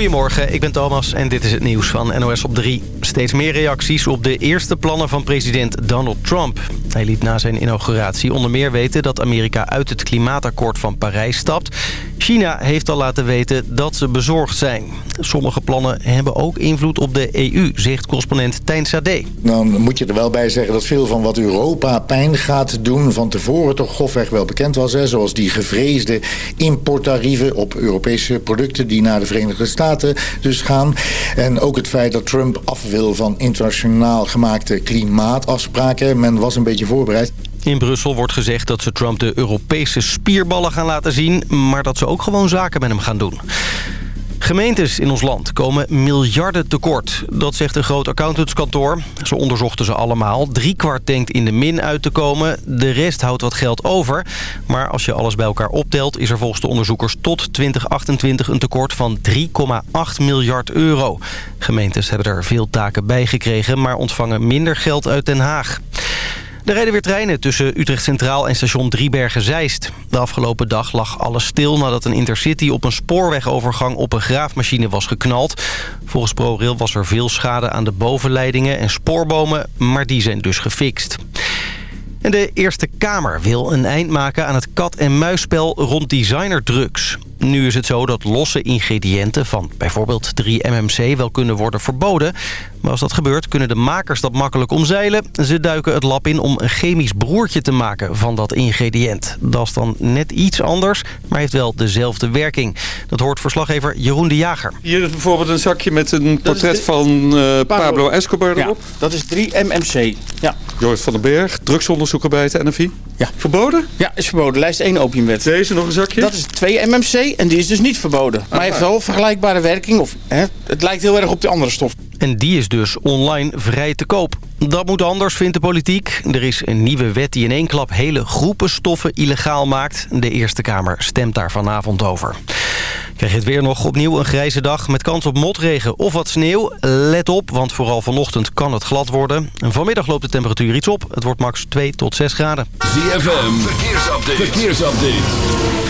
Goedemorgen, ik ben Thomas en dit is het nieuws van NOS op 3. Steeds meer reacties op de eerste plannen van president Donald Trump. Hij liet na zijn inauguratie onder meer weten dat Amerika uit het klimaatakkoord van Parijs stapt. China heeft al laten weten dat ze bezorgd zijn. Sommige plannen hebben ook invloed op de EU, zegt correspondent Tijn Sade. Dan moet je er wel bij zeggen dat veel van wat Europa pijn gaat doen... van tevoren toch grofweg wel bekend was. Hè? Zoals die gevreesde importtarieven op Europese producten... die naar de Verenigde Staten dus gaan. En ook het feit dat Trump af wil van internationaal gemaakte klimaatafspraken. Men was een beetje voorbereid. In Brussel wordt gezegd dat ze Trump de Europese spierballen gaan laten zien... maar dat ze ook gewoon zaken met hem gaan doen. Gemeentes in ons land komen miljarden tekort. Dat zegt een groot accountantskantoor. Ze onderzochten ze allemaal. Driekwart denkt in de min uit te komen. De rest houdt wat geld over. Maar als je alles bij elkaar optelt... is er volgens de onderzoekers tot 2028 een tekort van 3,8 miljard euro. Gemeentes hebben er veel taken bij gekregen... maar ontvangen minder geld uit Den Haag. Er rijden weer treinen tussen Utrecht Centraal en station Driebergen-Zeist. De afgelopen dag lag alles stil nadat een intercity op een spoorwegovergang op een graafmachine was geknald. Volgens ProRail was er veel schade aan de bovenleidingen en spoorbomen, maar die zijn dus gefixt. En de Eerste Kamer wil een eind maken aan het kat-en-muisspel rond designerdrugs. Nu is het zo dat losse ingrediënten van bijvoorbeeld 3-MMC wel kunnen worden verboden. Maar als dat gebeurt kunnen de makers dat makkelijk omzeilen. Ze duiken het lab in om een chemisch broertje te maken van dat ingrediënt. Dat is dan net iets anders, maar heeft wel dezelfde werking. Dat hoort verslaggever Jeroen de Jager. Hier is bijvoorbeeld een zakje met een portret van uh, Pablo Escobar erop. Ja, dat is 3-MMC. Ja. Joris van den Berg, drugsonderzoeker bij het NFI. Ja. Verboden? Ja, is verboden. Lijst 1 opiumwet. Deze nog een zakje? Dat is 2-MMC en die is dus niet verboden. Maar heeft wel vergelijkbare werking. Of, hè, het lijkt heel erg op die andere stof. En die is dus online vrij te koop. Dat moet anders, vindt de politiek. Er is een nieuwe wet die in één klap hele groepen stoffen illegaal maakt. De Eerste Kamer stemt daar vanavond over. Krijg je het weer nog opnieuw een grijze dag met kans op motregen of wat sneeuw. Let op, want vooral vanochtend kan het glad worden. Vanmiddag loopt de temperatuur iets op. Het wordt max 2 tot 6 graden. ZFM, verkeersupdate. verkeersupdate.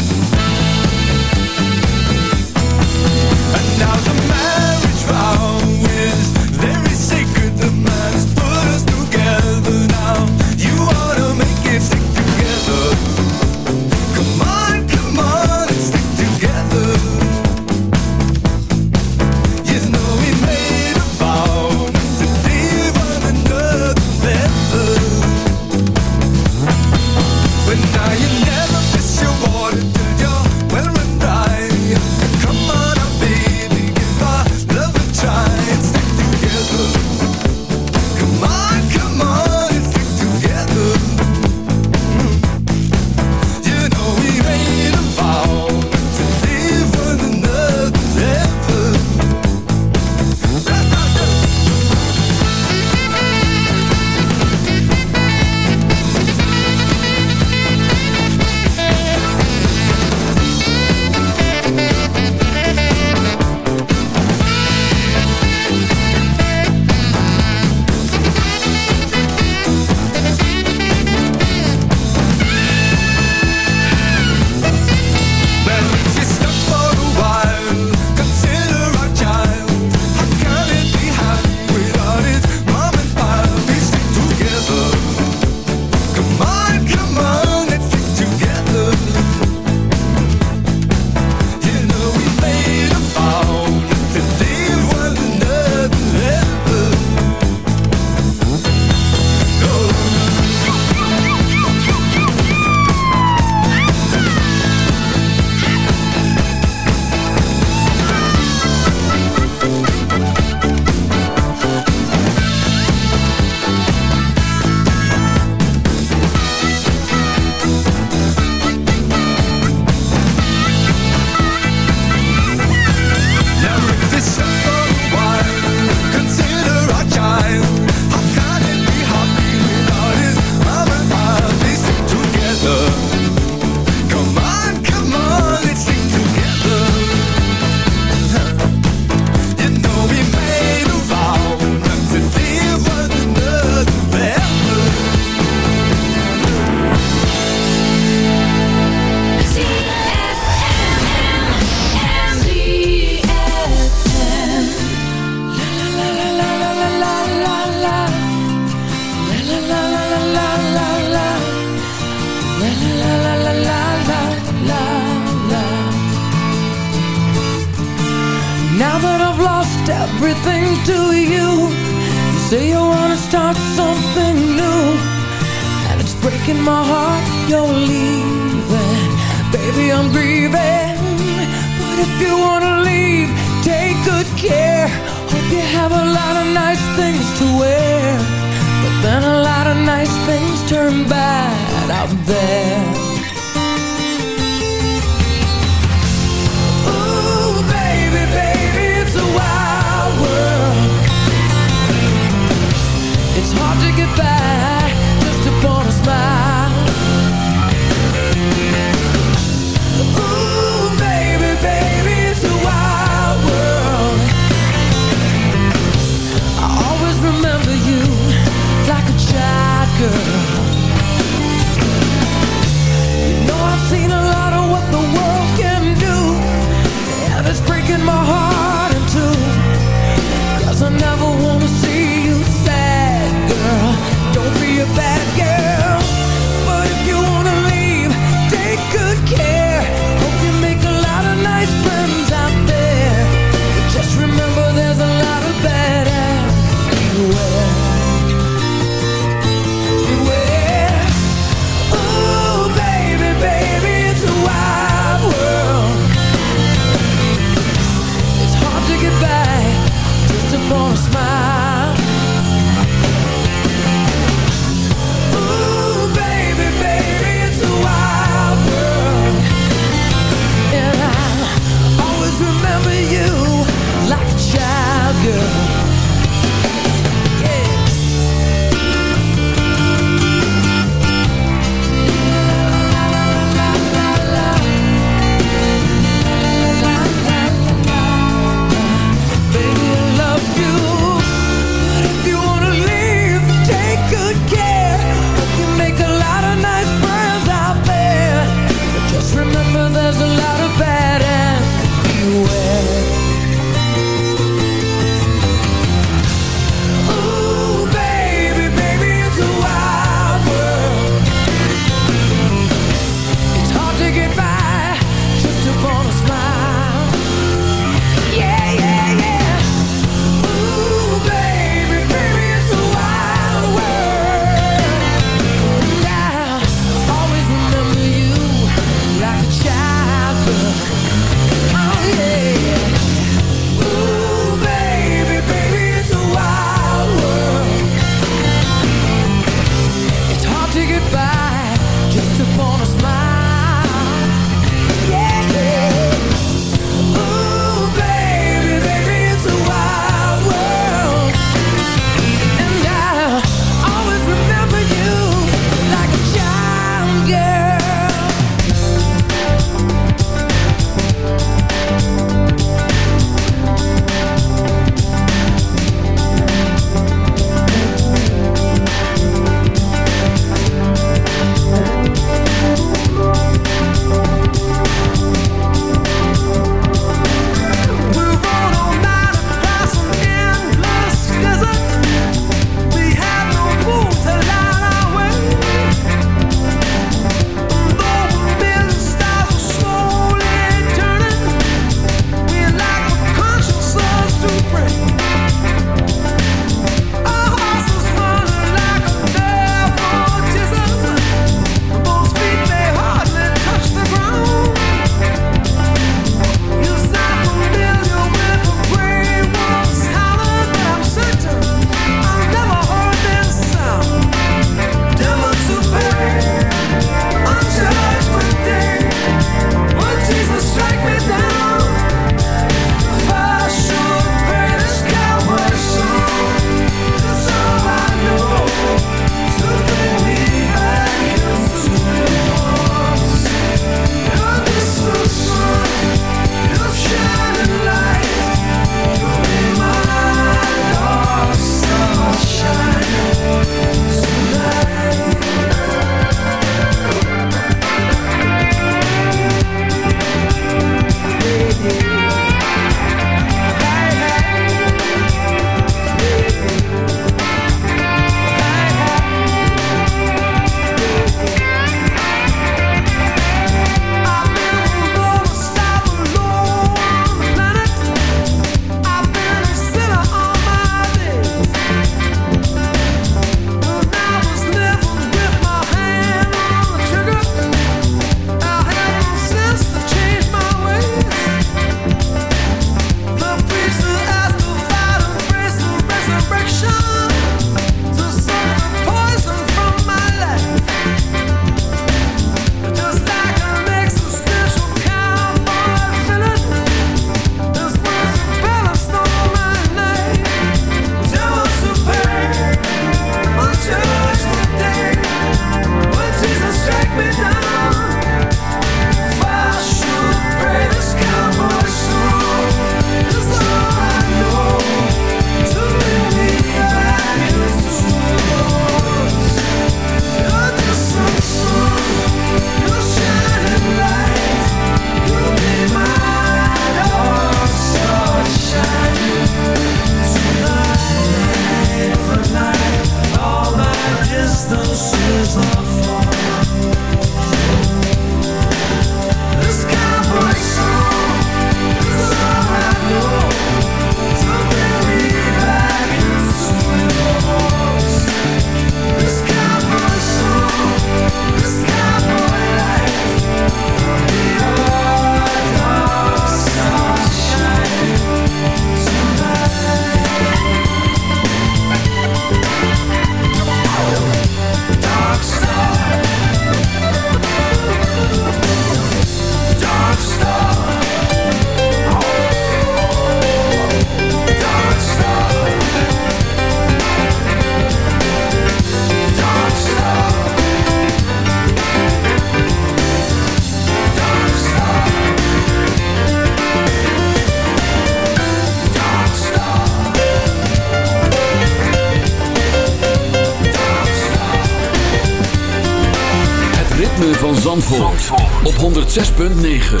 106.9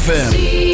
FM.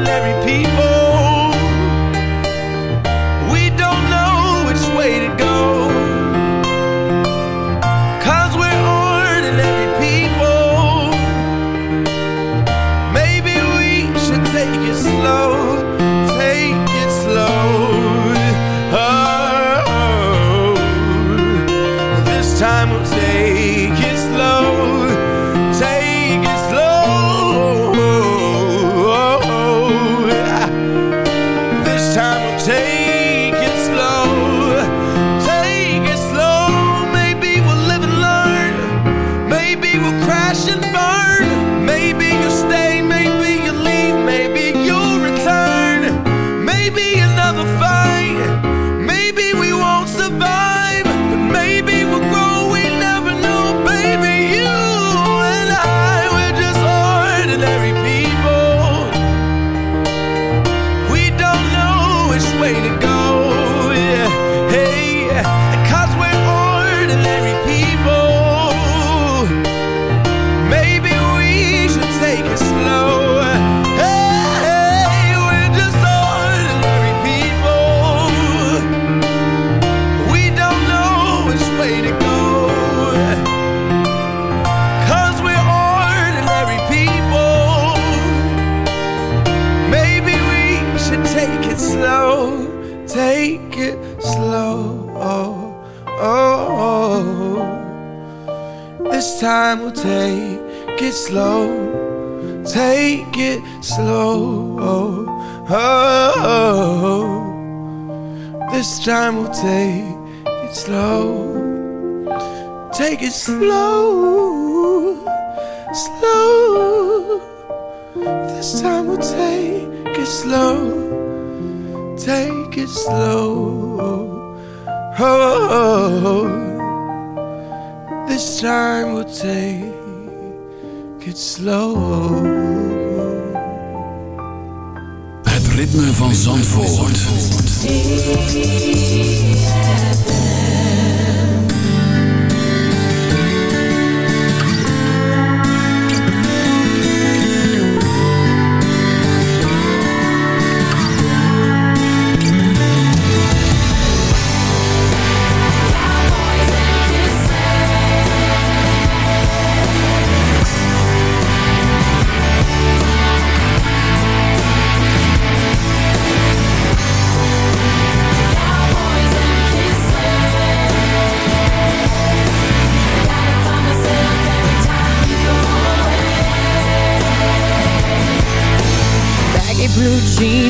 ordinary people. We don't know which way to go. Cause we're ordinary people. Maybe we should take it slow. Time we'll take it slow. Take it slow. Slow. This time we'll take it slow. Take it slow. Oh, this time we'll take it slow. Het ritme van Zandvoort. Cowboys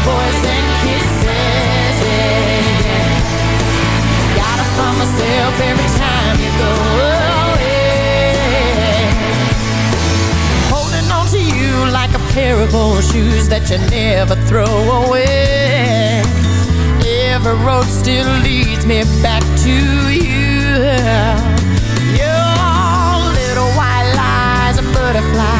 cowboys and kisses. Yeah. Gotta find myself every time you go. Oh, Holding on to you like a pair of old shoes that you never throw away. Every road still leads me back to you. Your little white lies and butterflies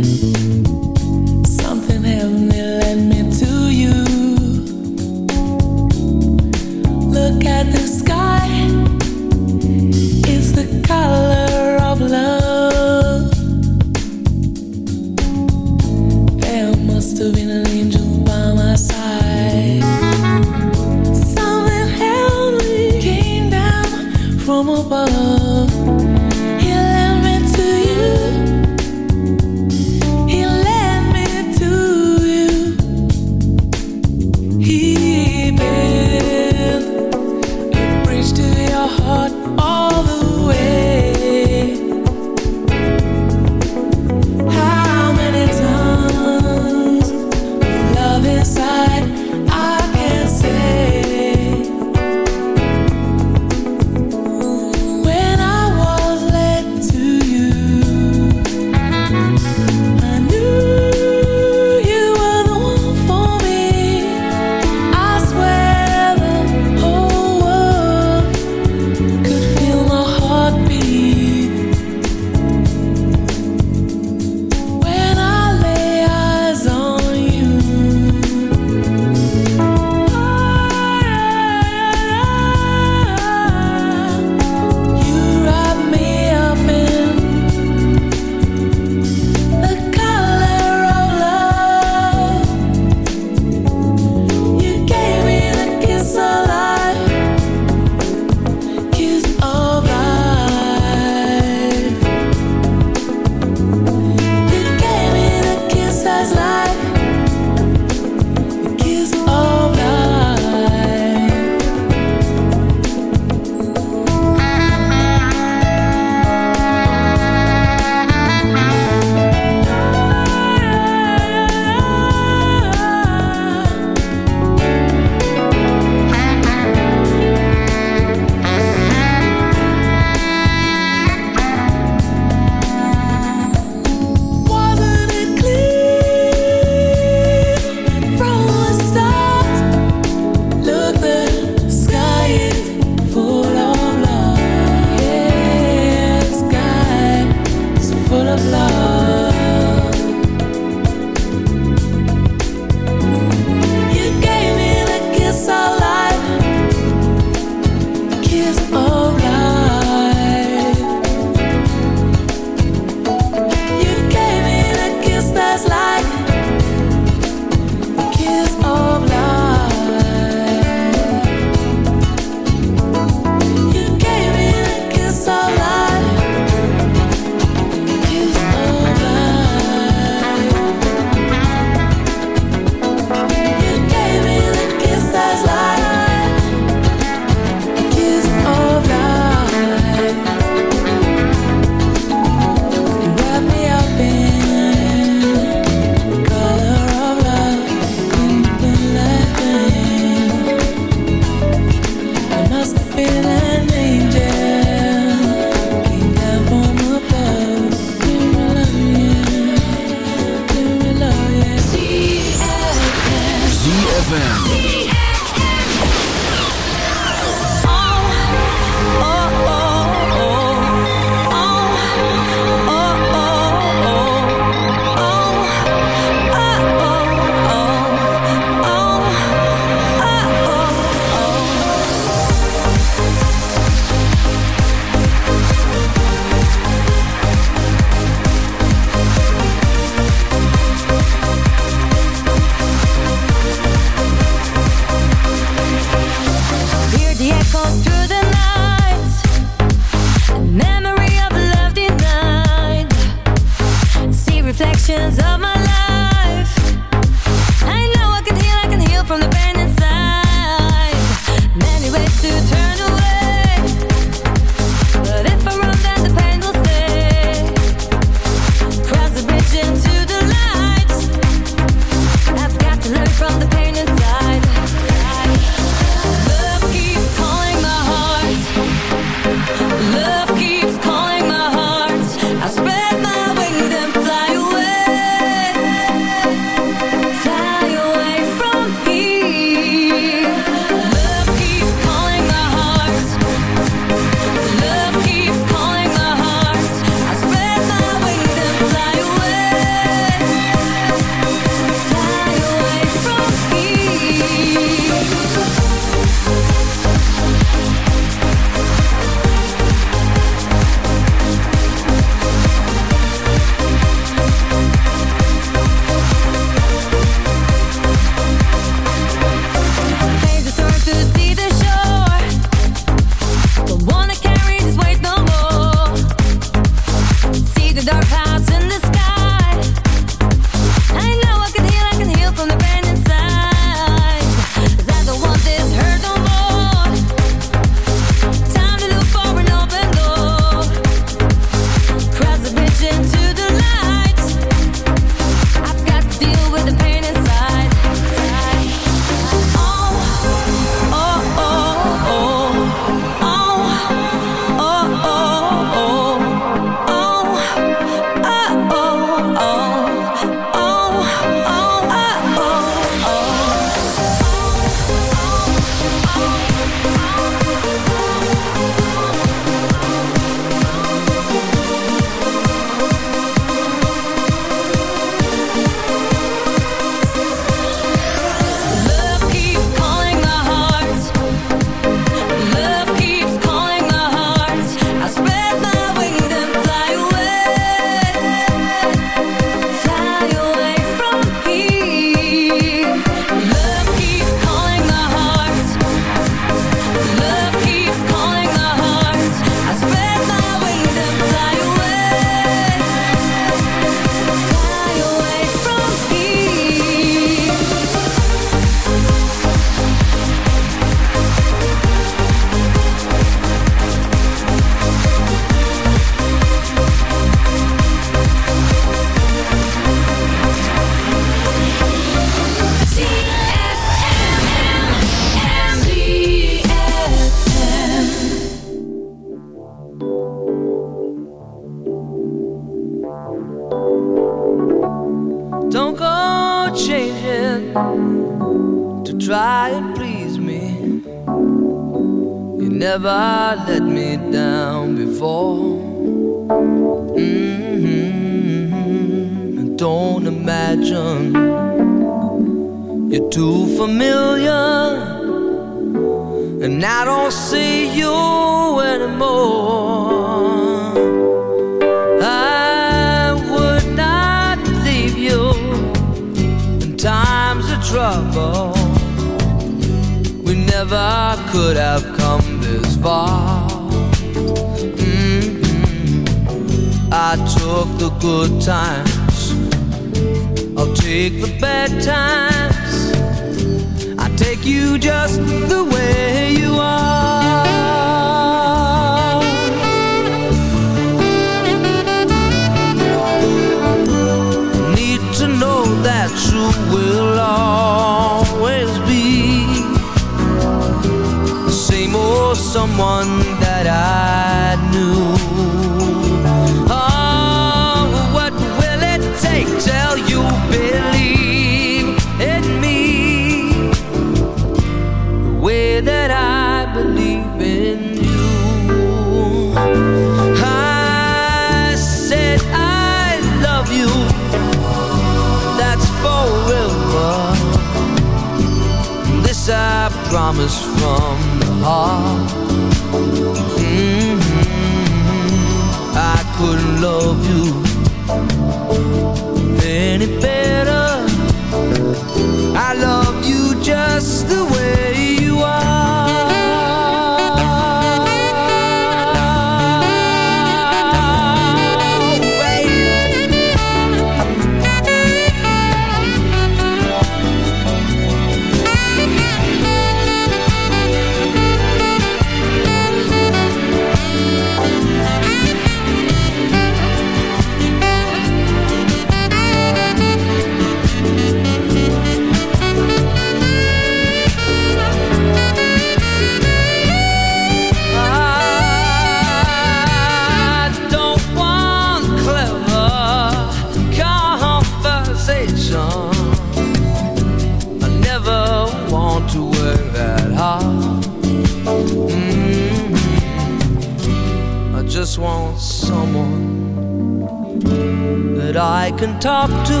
can talk to.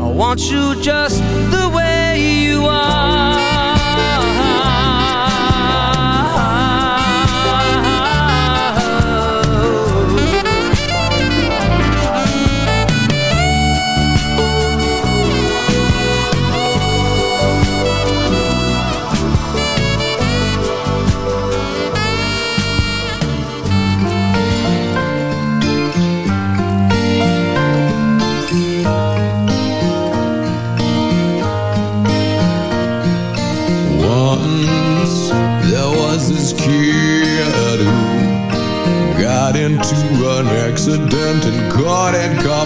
I want you just